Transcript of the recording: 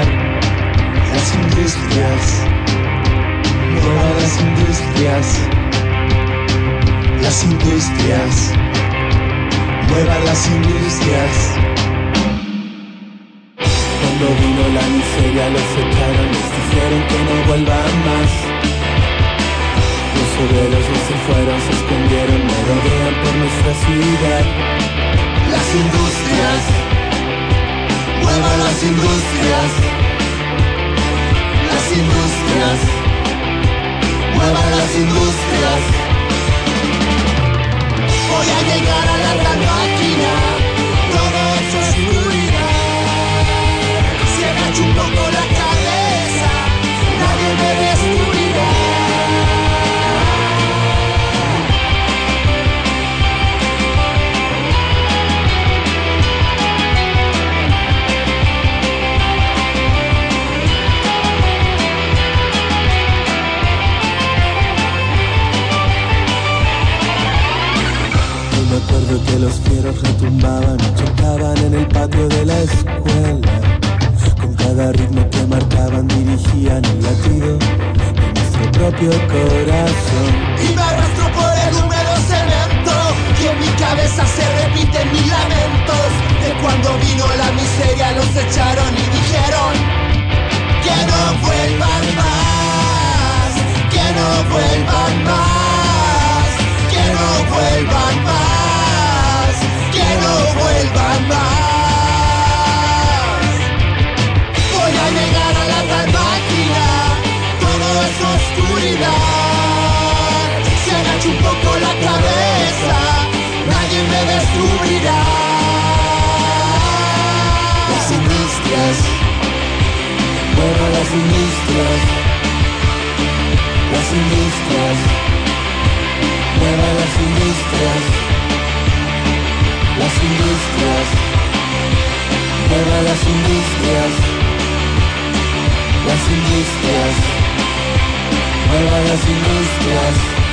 las industrias, todas las industrias, las industrias, muevan las industrias. Cuando vino la miseria lo echaron, les dijeron que no vuelvan más. Los obreros no se fueron, se escondieron, rodean por nuestra ciudad. Las industrias muevan las industrias, las industrias, me acuerdo que los fieros retumbaban y chocaban en el patio de la escuela. Con cada ritmo que marcaban dirigían el latido de nuestro propio corazón. Y me arrastro por el húmedo cemento y en mi cabeza se repiten mis lamentos de cuando vino la miseria los echaron y industrias, muevan las industrias, las industrias, muevan las industrias, las industrias, muevan las industrias.